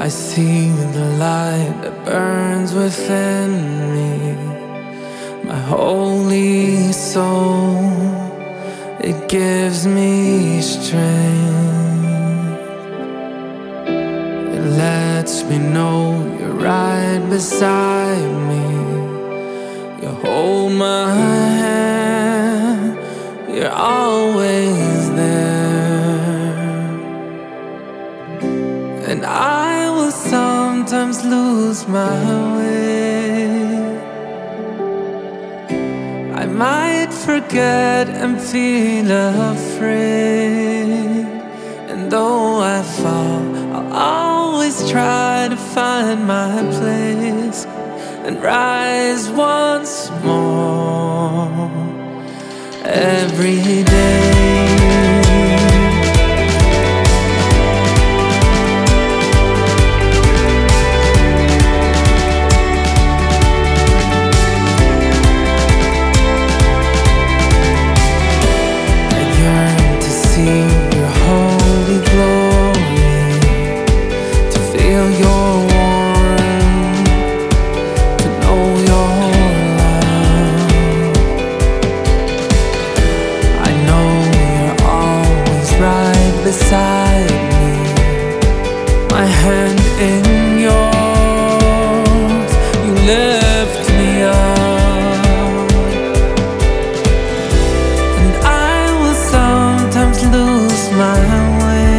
I see the light that burns within me, my holy soul. It gives me strength. It lets me know you're right beside me. You hold my hand, you're always there. And I sometimes lose my way. I might forget and feel afraid. And though I fall, I'll always try to find my place and rise once more every day. My hand in yours, you lift me up. And I will sometimes lose my way.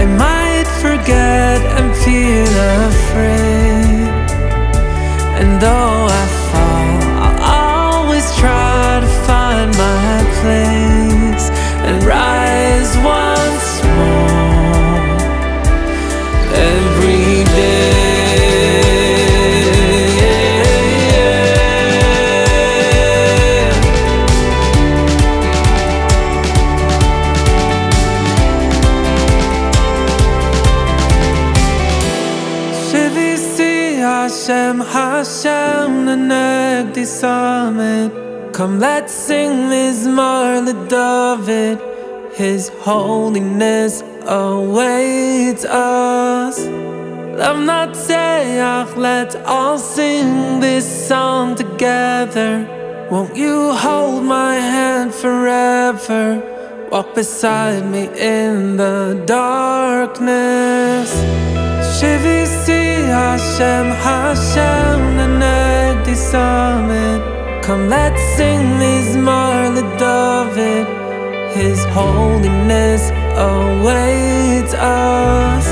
I might forget Hashem Nanegdi Summit Come let's sing Mizmor David His holiness awaits us Love not Lamnatseach, let's all sing this song together. Won't you hold my hand forever? Walk beside me in the darkness. Shivisi Hashem Hashem Nanegdi Summit. Come, let's sing this Mizmor David. His holiness awaits us.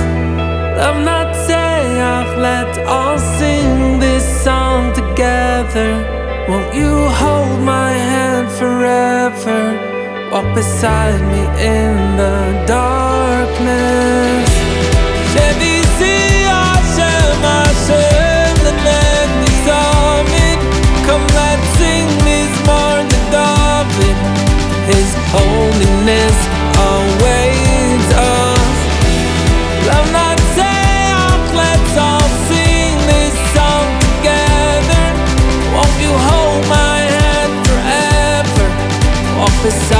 Love not Lamnatseach, let's all sing this song together. Won't you hold my hand forever? Walk beside me in the darkness. Walk beside